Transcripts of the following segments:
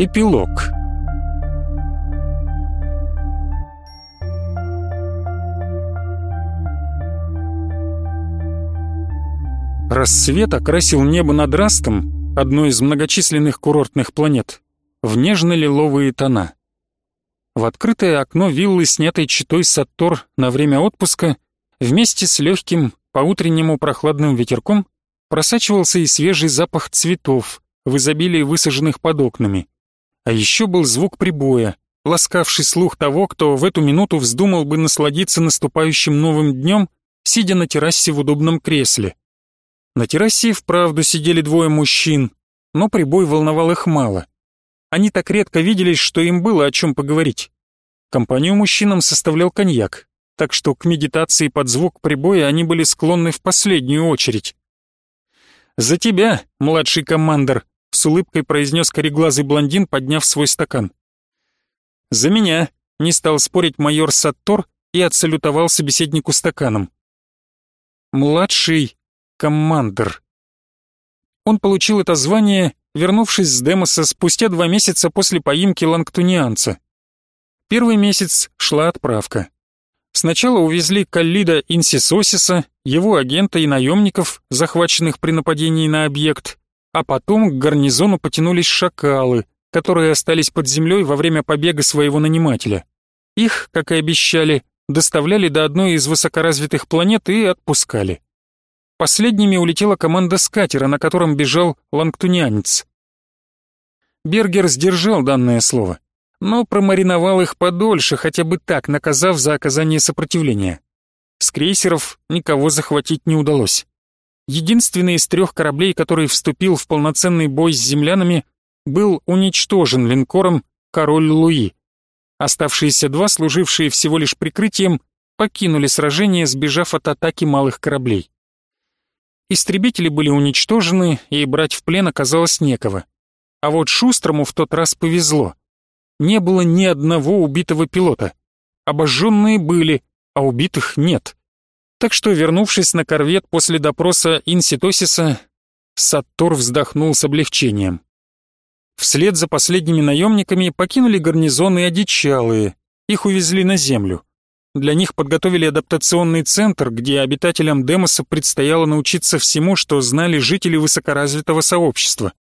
Эпилог Рассвет окрасил небо над Растом, одной из многочисленных курортных планет, в нежно-лиловые тона. В открытое окно виллы, снятой читой Саттор на время отпуска, вместе с легким по-утреннему прохладным ветерком просачивался и свежий запах цветов в изобилии высаженных под окнами. А еще был звук прибоя, ласкавший слух того, кто в эту минуту вздумал бы насладиться наступающим новым днем, сидя на террасе в удобном кресле. На террасе вправду сидели двое мужчин, но прибой волновал их мало. Они так редко виделись, что им было о чем поговорить. Компанию мужчинам составлял коньяк, так что к медитации под звук прибоя они были склонны в последнюю очередь. «За тебя, младший командир», — с улыбкой произнес кореглазый блондин, подняв свой стакан. «За меня», — не стал спорить майор Саттор и отсалютовал собеседнику стаканом. «Младший командир». Он получил это звание, вернувшись с Демоса спустя два месяца после поимки лангтунианца. Первый месяц шла отправка. Сначала увезли Каллида Инсисосиса, его агента и наемников, захваченных при нападении на объект, а потом к гарнизону потянулись шакалы, которые остались под землей во время побега своего нанимателя. Их, как и обещали, доставляли до одной из высокоразвитых планет и отпускали. Последними улетела команда с катера, на котором бежал лангтунянец. Бергер сдержал данное слово, но промариновал их подольше, хотя бы так, наказав за оказание сопротивления. С крейсеров никого захватить не удалось. Единственный из трех кораблей, который вступил в полноценный бой с землянами, был уничтожен линкором «Король Луи». Оставшиеся два, служившие всего лишь прикрытием, покинули сражение, сбежав от атаки малых кораблей. Истребители были уничтожены, и брать в плен оказалось некого. А вот Шустрому в тот раз повезло. Не было ни одного убитого пилота. Обожженные были, а убитых нет. Так что, вернувшись на корвет после допроса Инситосиса, Саттор вздохнул с облегчением. Вслед за последними наемниками покинули гарнизоны одичалые, их увезли на землю. Для них подготовили адаптационный центр, где обитателям Демоса предстояло научиться всему, что знали жители высокоразвитого сообщества.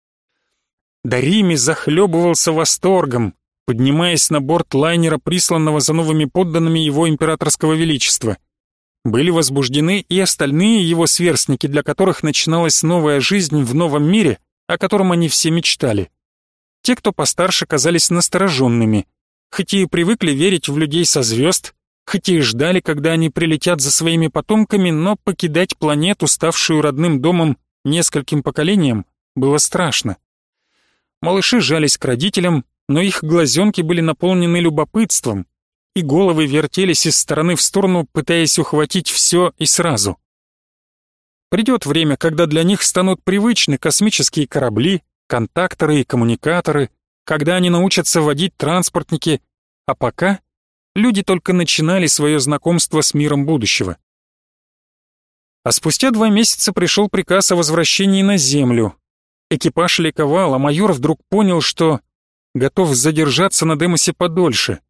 Дарими захлебывался восторгом, поднимаясь на борт лайнера, присланного за новыми подданными его императорского величества. Были возбуждены и остальные его сверстники, для которых начиналась новая жизнь в новом мире, о котором они все мечтали. Те, кто постарше, казались настороженными, хоть и привыкли верить в людей со звезд, хоть и ждали, когда они прилетят за своими потомками, но покидать планету, ставшую родным домом нескольким поколениям, было страшно. Малыши жались к родителям, но их глазенки были наполнены любопытством, и головы вертелись из стороны в сторону, пытаясь ухватить все и сразу. Придет время, когда для них станут привычны космические корабли, контакторы и коммуникаторы, когда они научатся водить транспортники, а пока люди только начинали свое знакомство с миром будущего. А спустя два месяца пришел приказ о возвращении на Землю. Экипаж ликовал, а майор вдруг понял, что готов задержаться на Демосе подольше.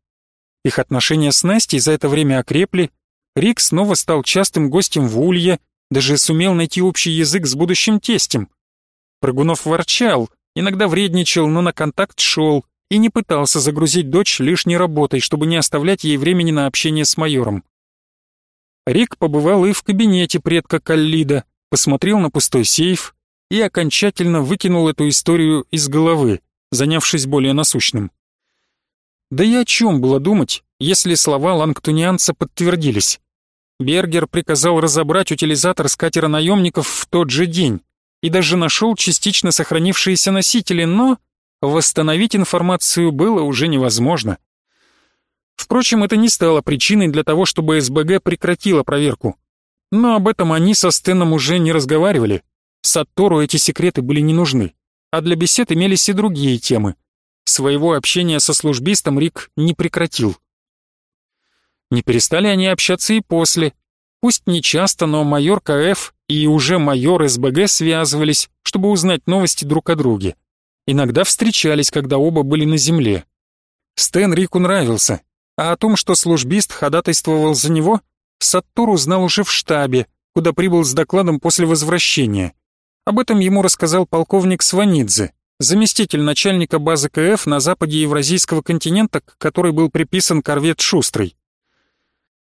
Их отношения с Настей за это время окрепли, Рик снова стал частым гостем в Улье, даже сумел найти общий язык с будущим тестем. Прыгунов ворчал, иногда вредничал, но на контакт шел, и не пытался загрузить дочь лишней работой, чтобы не оставлять ей времени на общение с майором. Рик побывал и в кабинете предка Каллида, посмотрел на пустой сейф и окончательно выкинул эту историю из головы, занявшись более насущным. Да и о чем было думать, если слова лангтунианца подтвердились? Бергер приказал разобрать утилизатор с катера наемников в тот же день и даже нашел частично сохранившиеся носители, но восстановить информацию было уже невозможно. Впрочем, это не стало причиной для того, чтобы СБГ прекратила проверку. Но об этом они со Стеном уже не разговаривали. Саттору эти секреты были не нужны, а для бесед имелись и другие темы. Своего общения со службистом Рик не прекратил. Не перестали они общаться и после. Пусть не часто, но майор КФ и уже майор СБГ связывались, чтобы узнать новости друг о друге. Иногда встречались, когда оба были на земле. Стэн Рику нравился, а о том, что службист ходатайствовал за него, Саттур узнал уже в штабе, куда прибыл с докладом после возвращения. Об этом ему рассказал полковник Сванидзе, заместитель начальника базы КФ на западе Евразийского континента, к которой был приписан корвет «Шустрый».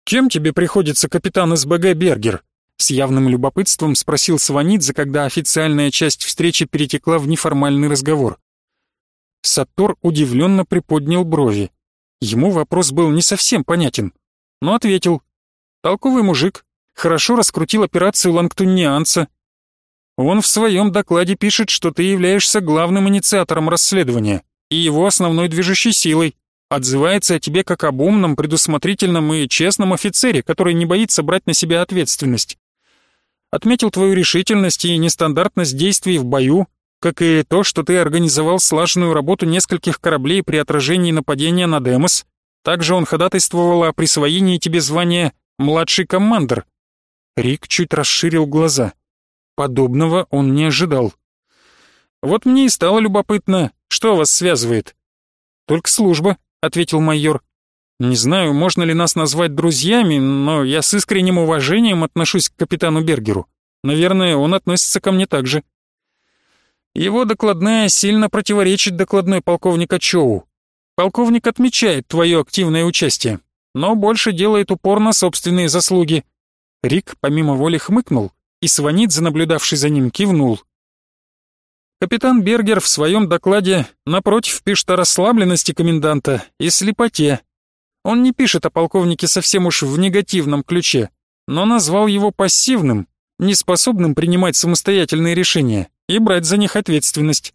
«Кем тебе приходится капитан СБГ Бергер?» С явным любопытством спросил Сванидзе, когда официальная часть встречи перетекла в неформальный разговор. Саттор удивленно приподнял брови. Ему вопрос был не совсем понятен, но ответил. «Толковый мужик, хорошо раскрутил операцию лангтунианца. Он в своем докладе пишет, что ты являешься главным инициатором расследования и его основной движущей силой. Отзывается о тебе как об умном, предусмотрительном и честном офицере, который не боится брать на себя ответственность. Отметил твою решительность и нестандартность действий в бою, как и то, что ты организовал слаженную работу нескольких кораблей при отражении нападения на Демос. Также он ходатайствовал о присвоении тебе звания «младший командир». Рик чуть расширил глаза. Подобного он не ожидал. «Вот мне и стало любопытно, что вас связывает?» «Только служба», — ответил майор. Не знаю, можно ли нас назвать друзьями, но я с искренним уважением отношусь к капитану Бергеру. Наверное, он относится ко мне так же. Его докладная сильно противоречит докладной полковника Чоу. Полковник отмечает твое активное участие, но больше делает упор на собственные заслуги. Рик помимо воли хмыкнул, и Сванидзе, наблюдавший за ним, кивнул. Капитан Бергер в своем докладе напротив пишет о расслабленности коменданта и слепоте, он не пишет о полковнике совсем уж в негативном ключе, но назвал его пассивным, неспособным принимать самостоятельные решения и брать за них ответственность.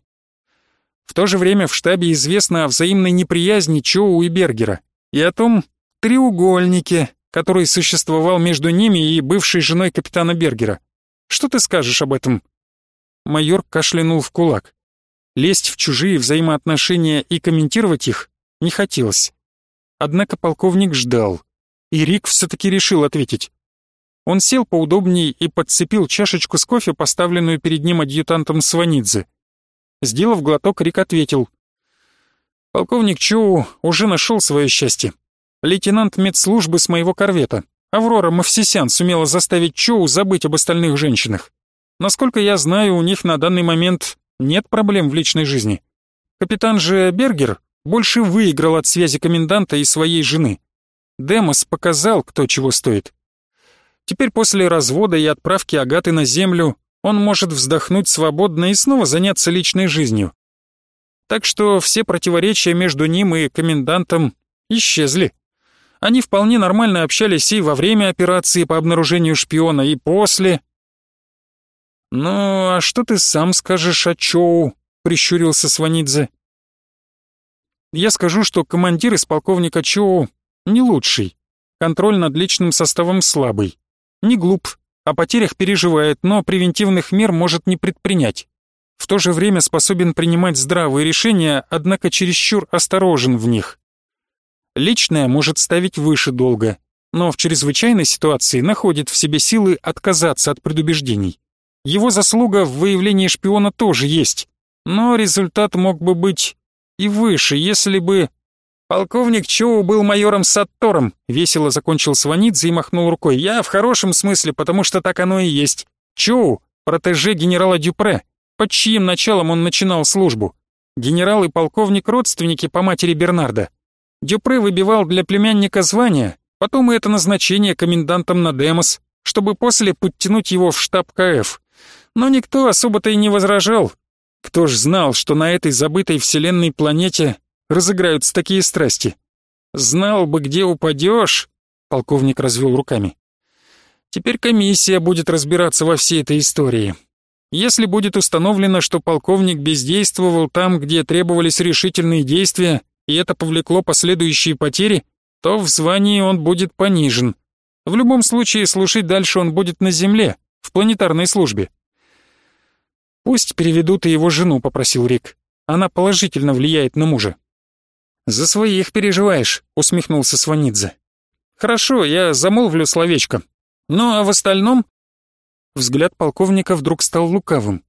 В то же время в штабе известно о взаимной неприязни Чоу и Бергера и о том треугольнике, который существовал между ними и бывшей женой капитана Бергера. Что ты скажешь об этом?» Майор кашлянул в кулак. Лезть в чужие взаимоотношения и комментировать их не хотелось. Однако полковник ждал, и Рик все-таки решил ответить. Он сел поудобнее и подцепил чашечку с кофе, поставленную перед ним адъютантом Сванидзе. Сделав глоток, Рик ответил. «Полковник Чоу уже нашел свое счастье. Лейтенант медслужбы с моего корвета, Аврора Мавсисян, сумела заставить Чоу забыть об остальных женщинах. Насколько я знаю, у них на данный момент нет проблем в личной жизни. Капитан же Бергер больше выиграл от связи коменданта и своей жены. Демос показал, кто чего стоит. Теперь после развода и отправки Агаты на землю он может вздохнуть свободно и снова заняться личной жизнью. Так что все противоречия между ним и комендантом исчезли. Они вполне нормально общались и во время операции по обнаружению шпиона, и после. «Ну, а что ты сам скажешь о Чоу?» — прищурился Сванидзе. Я скажу, что командир из полковника Чоу не лучший. Контроль над личным составом слабый. Не глуп, о потерях переживает, но превентивных мер может не предпринять. В то же время способен принимать здравые решения, однако чересчур осторожен в них. Личное может ставить выше долга, но в чрезвычайной ситуации находит в себе силы отказаться от предубеждений. Его заслуга в выявлении шпиона тоже есть, но результат мог бы быть и выше, если бы... Полковник Чоу был майором Саттором, весело закончил Сванидзе и махнул рукой. Я в хорошем смысле, потому что так оно и есть. Чоу — протеже генерала Дюпре, под чьим началом он начинал службу. Генерал и полковник — родственники по матери Бернарда. Дюпре выбивал для племянника звание, потом и это назначение комендантом на Демос, чтобы после подтянуть его в штаб КФ. Но никто особо-то и не возражал, кто ж знал, что на этой забытой вселенной планете разыграются такие страсти? Знал бы, где упадешь, полковник развел руками. Теперь комиссия будет разбираться во всей этой истории. Если будет установлено, что полковник бездействовал там, где требовались решительные действия, и это повлекло последующие потери, то в звании он будет понижен. В любом случае, служить дальше он будет на Земле, в планетарной службе. «Пусть переведут и его жену», — попросил Рик. «Она положительно влияет на мужа». «За своих переживаешь», — усмехнулся Сванидзе. «Хорошо, я замолвлю словечко. Ну а в остальном...» Взгляд полковника вдруг стал лукавым.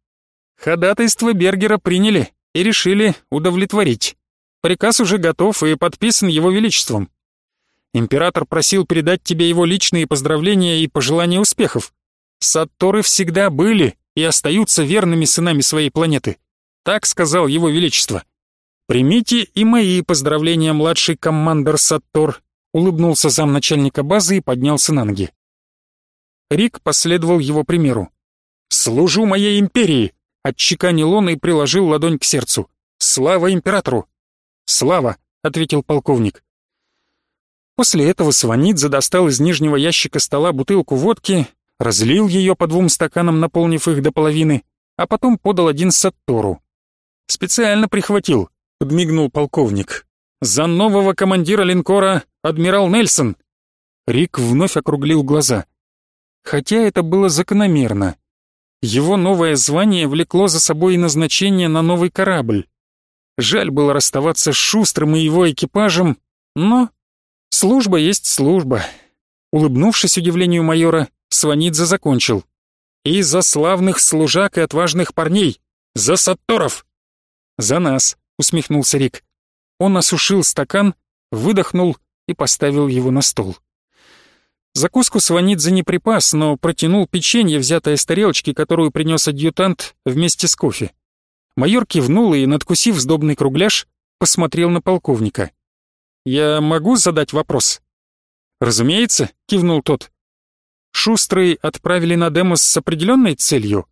«Ходатайство Бергера приняли, и решили удовлетворить. Приказ уже готов и подписан его величеством. Император просил передать тебе его личные поздравления и пожелания успехов. Сатторы всегда были и остаются верными сынами своей планеты. Так сказал его величество. Примите и мои поздравления, младший командор Саттор, улыбнулся замначальника базы и поднялся на ноги. Рик последовал его примеру. «Служу моей империи!» — отчеканил он и приложил ладонь к сердцу. «Слава императору!» «Слава!» — ответил полковник. После этого Сванидзе достал из нижнего ящика стола бутылку водки, разлил ее по двум стаканам, наполнив их до половины, а потом подал один Саттору. «Специально прихватил», — подмигнул полковник. «За нового командира линкора адмирал Нельсон!» Рик вновь округлил глаза. Хотя это было закономерно. Его новое звание влекло за собой и назначение на новый корабль. Жаль было расставаться с Шустрым и его экипажем, но служба есть служба. Улыбнувшись удивлению майора, Сванидзе закончил. «И за славных служак и отважных парней! За Сатторов!» «За нас!» — усмехнулся Рик. Он осушил стакан, выдохнул и поставил его на стол. Закуску Сванидзе не припас, но протянул печенье, взятое с тарелочки, которую принес адъютант вместе с кофе. Майор кивнул и, надкусив сдобный кругляш, посмотрел на полковника. «Я могу задать вопрос?» «Разумеется», — кивнул тот. «Шустрый отправили на Демос с определенной целью?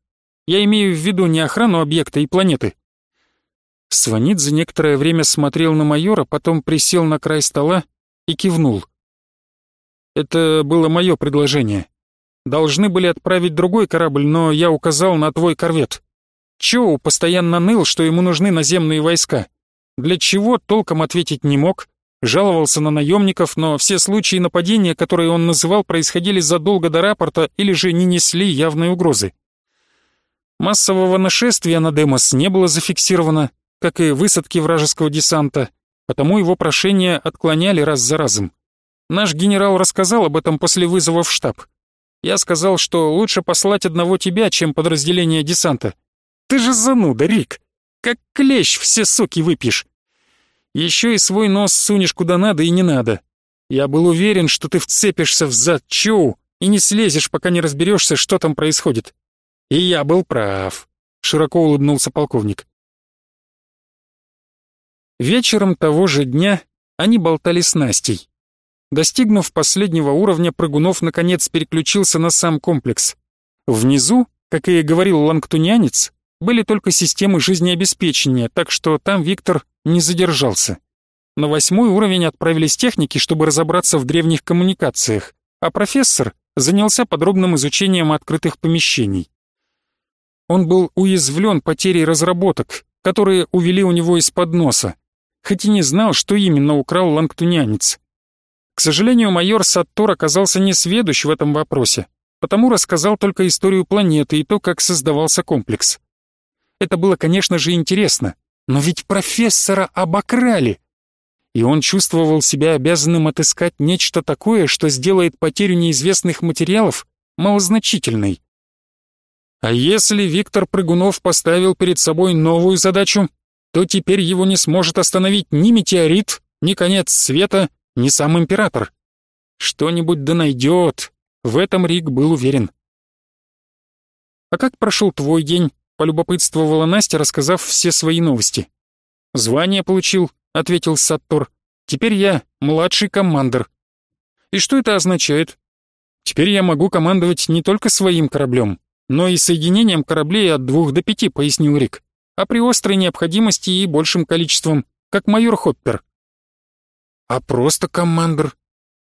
Я имею в виду не охрану объекта и планеты». Сванидзе некоторое время смотрел на майора, потом присел на край стола и кивнул. «Это было мое предложение. Должны были отправить другой корабль, но я указал на твой корвет. Чоу постоянно ныл, что ему нужны наземные войска. Для чего, толком ответить не мог, жаловался на наемников, но все случаи нападения, которые он называл, происходили задолго до рапорта или же не несли явной угрозы. Массового нашествия на Демос не было зафиксировано, как и высадки вражеского десанта, потому его прошения отклоняли раз за разом. Наш генерал рассказал об этом после вызова в штаб. Я сказал, что лучше послать одного тебя, чем подразделение десанта, ты же зануда, Рик. Как клещ все соки выпьешь. Еще и свой нос сунешь куда надо и не надо. Я был уверен, что ты вцепишься в зад Чоу и не слезешь, пока не разберешься, что там происходит. И я был прав. Широко улыбнулся полковник. Вечером того же дня они болтали с Настей. Достигнув последнего уровня, Прыгунов наконец переключился на сам комплекс. Внизу, как и говорил лангтунянец, были только системы жизнеобеспечения, так что там Виктор не задержался. На восьмой уровень отправились техники, чтобы разобраться в древних коммуникациях, а профессор занялся подробным изучением открытых помещений. Он был уязвлен потерей разработок, которые увели у него из-под носа, хоть и не знал, что именно украл лангтунянец. К сожалению, майор Саттор оказался несведущ в этом вопросе, потому рассказал только историю планеты и то, как создавался комплекс. Это было, конечно же, интересно, но ведь профессора обокрали. И он чувствовал себя обязанным отыскать нечто такое, что сделает потерю неизвестных материалов малозначительной. А если Виктор Прыгунов поставил перед собой новую задачу, то теперь его не сможет остановить ни метеорит, ни конец света, ни сам император. Что-нибудь да найдет, в этом Рик был уверен. «А как прошел твой день?» Полюбопытствовала Настя, рассказав все свои новости. «Звание получил», — ответил Саттор. «Теперь я младший командир». «И что это означает?» «Теперь я могу командовать не только своим кораблем, но и соединением кораблей от двух до пяти», — пояснил Рик. «А при острой необходимости и большим количеством, как майор Хоппер». «А просто командир?»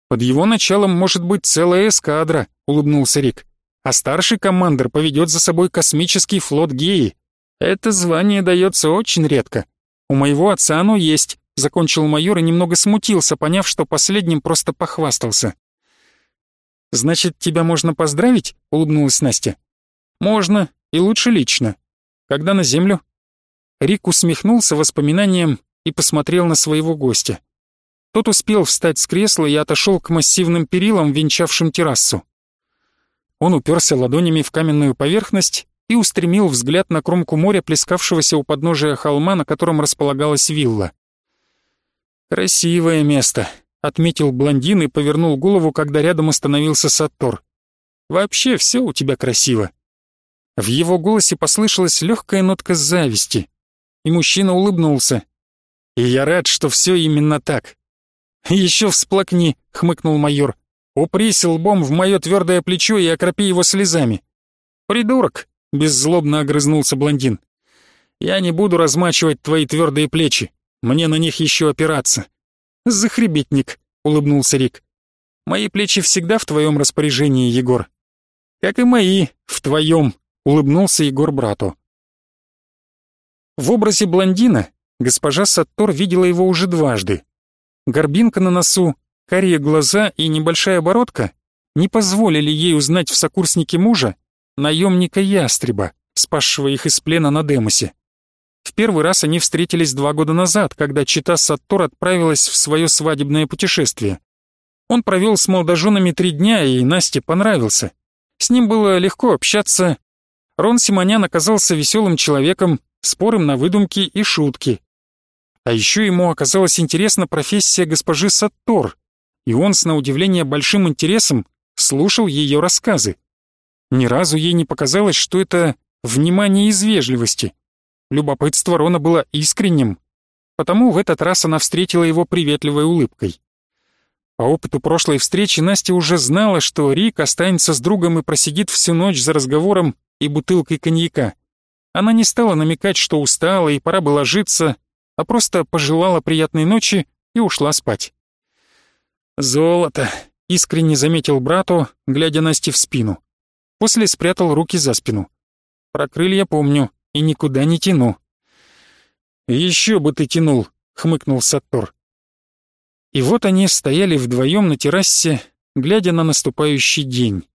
«Под его началом может быть целая эскадра», — улыбнулся Рик а старший командир поведет за собой космический флот Геи. Это звание дается очень редко. У моего отца оно есть, закончил майор и немного смутился, поняв, что последним просто похвастался. «Значит, тебя можно поздравить?» — улыбнулась Настя. «Можно, и лучше лично. Когда на землю?» Рик усмехнулся воспоминанием и посмотрел на своего гостя. Тот успел встать с кресла и отошел к массивным перилам, венчавшим террасу. Он уперся ладонями в каменную поверхность и устремил взгляд на кромку моря, плескавшегося у подножия холма, на котором располагалась вилла. «Красивое место», — отметил блондин и повернул голову, когда рядом остановился Саттор. «Вообще все у тебя красиво». В его голосе послышалась легкая нотка зависти, и мужчина улыбнулся. «И я рад, что все именно так». «Еще всплакни», — хмыкнул майор. «Упрись лбом в мое твердое плечо и окропи его слезами». «Придурок», — беззлобно огрызнулся блондин. «Я не буду размачивать твои твердые плечи. Мне на них еще опираться». «Захребетник», — улыбнулся Рик. «Мои плечи всегда в твоем распоряжении, Егор». «Как и мои, в твоем», — улыбнулся Егор брату. В образе блондина госпожа Саттор видела его уже дважды. Горбинка на носу, карие глаза и небольшая бородка не позволили ей узнать в сокурснике мужа наемника Ястреба, спасшего их из плена на Демосе. В первый раз они встретились два года назад, когда чита Саттор отправилась в свое свадебное путешествие. Он провел с молодоженами три дня, и Насте понравился. С ним было легко общаться. Рон Симонян оказался веселым человеком, спорым на выдумки и шутки. А еще ему оказалась интересна профессия госпожи Саттор, и он с на удивление большим интересом слушал ее рассказы. Ни разу ей не показалось, что это внимание из вежливости. Любопытство Рона было искренним, потому в этот раз она встретила его приветливой улыбкой. По опыту прошлой встречи Настя уже знала, что Рик останется с другом и просидит всю ночь за разговором и бутылкой коньяка. Она не стала намекать, что устала и пора бы ложиться, а просто пожелала приятной ночи и ушла спать. «Золото», — искренне заметил брату, глядя Насте в спину. После спрятал руки за спину. Про крылья помню и никуда не тяну. «Еще бы ты тянул», — хмыкнул Саттор. И вот они стояли вдвоем на террасе, глядя на наступающий день.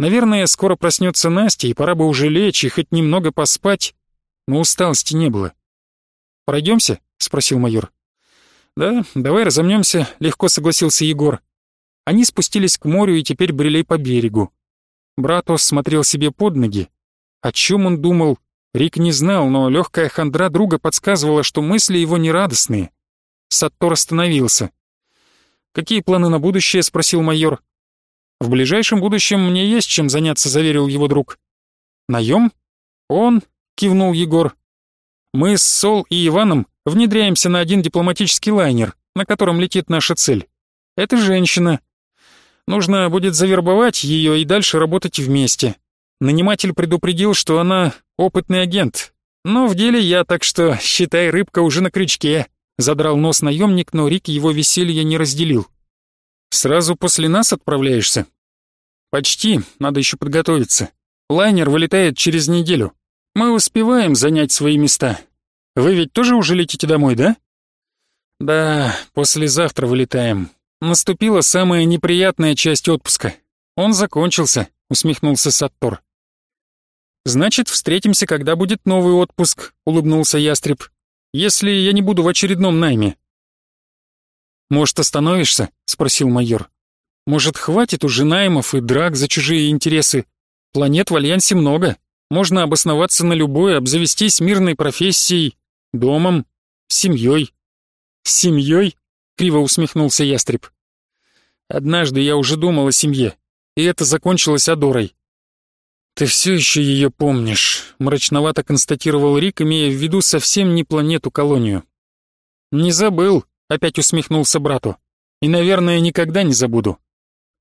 Наверное, скоро проснется Настя, и пора бы уже лечь и хоть немного поспать, но усталости не было. «Пройдемся?» — спросил майор. «Да, давай разомнемся», — легко согласился Егор. Они спустились к морю и теперь брели по берегу. Братос смотрел себе под ноги. О чем он думал, Рик не знал, но легкая хандра друга подсказывала, что мысли его нерадостные. Саттор остановился. «Какие планы на будущее?» — спросил майор. «В ближайшем будущем мне есть чем заняться», — заверил его друг. «Наем?» «Он?» — кивнул Егор. «Мы с Сол и Иваном внедряемся на один дипломатический лайнер, на котором летит наша цель. Это женщина, Нужно будет завербовать ее и дальше работать вместе. Наниматель предупредил, что она опытный агент. Но в деле я, так что, считай, рыбка уже на крючке. Задрал нос наемник, но Рик его веселье не разделил. «Сразу после нас отправляешься?» «Почти, надо еще подготовиться. Лайнер вылетает через неделю. Мы успеваем занять свои места. Вы ведь тоже уже летите домой, да?» «Да, послезавтра вылетаем. Наступила самая неприятная часть отпуска. Он закончился, усмехнулся Саттор. Значит, встретимся, когда будет новый отпуск, улыбнулся ястреб. Если я не буду в очередном найме. Может, остановишься? спросил майор. Может, хватит уже наймов и драк за чужие интересы? Планет в Альянсе много. Можно обосноваться на любой, обзавестись мирной профессией, домом, семьей. Семьей? Криво усмехнулся ястреб. Однажды я уже думал о семье, и это закончилось Адорой. «Ты все еще ее помнишь», — мрачновато констатировал Рик, имея в виду совсем не планету-колонию. «Не забыл», — опять усмехнулся брату. «И, наверное, никогда не забуду».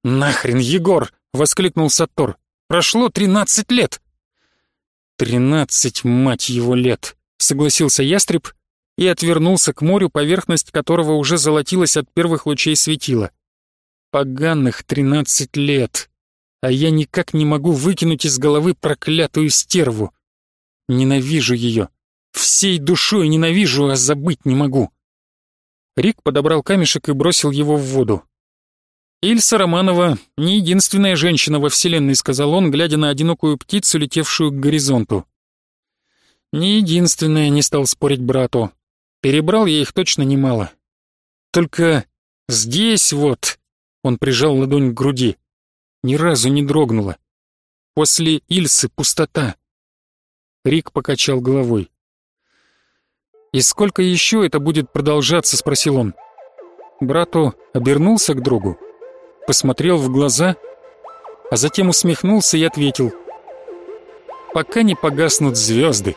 «Нахрен, Егор!» — воскликнул Саттор. «Прошло тринадцать лет!» «Тринадцать, мать его, лет!» — согласился ястреб и отвернулся к морю, поверхность которого уже золотилась от первых лучей светила. Поганых тринадцать лет, а я никак не могу выкинуть из головы проклятую стерву. Ненавижу ее. Всей душой ненавижу, а забыть не могу. Рик подобрал камешек и бросил его в воду. «Ильса Романова — не единственная женщина во Вселенной», — сказал он, глядя на одинокую птицу, летевшую к горизонту. «Не единственная», — не стал спорить брату. Перебрал я их точно немало. Только здесь вот, он прижал ладонь к груди, ни разу не дрогнула. После Ильсы пустота, Рик покачал головой. «И сколько еще это будет продолжаться?» — спросил он. Брату обернулся к другу, посмотрел в глаза, а затем усмехнулся и ответил. «Пока не погаснут звезды».